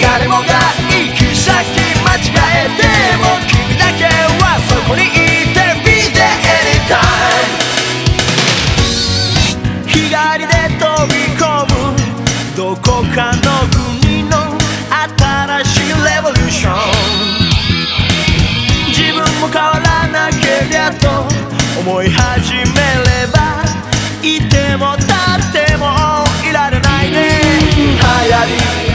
誰もが行き先間違えても君だけはそこにいて見て there 帰り左で飛び込むどこかの国の新しいレボリューション。自分も変わらなけりゃと思い始めればいても立ってもいられないね。流行り。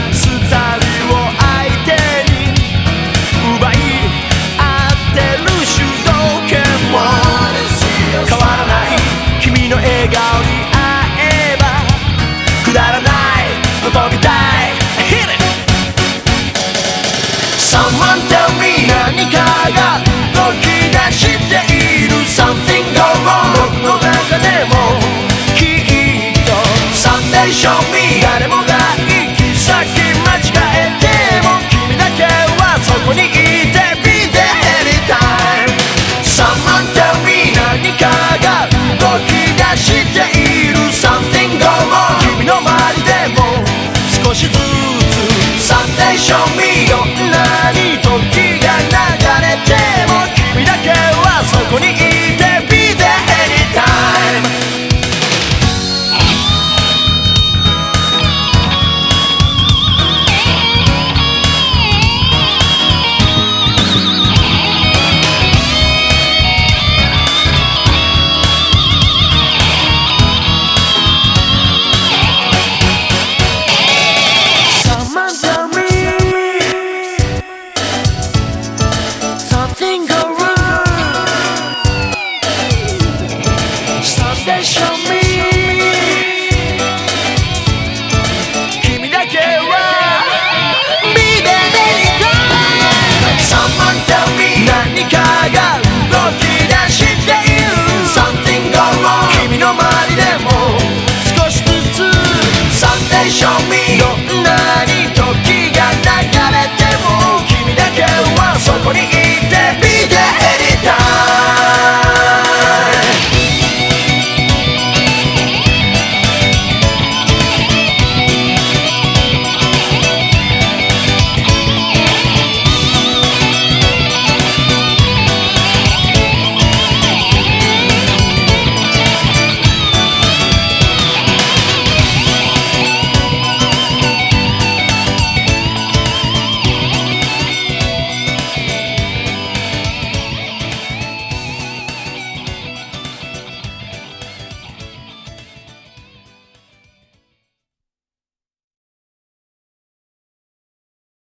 contigo.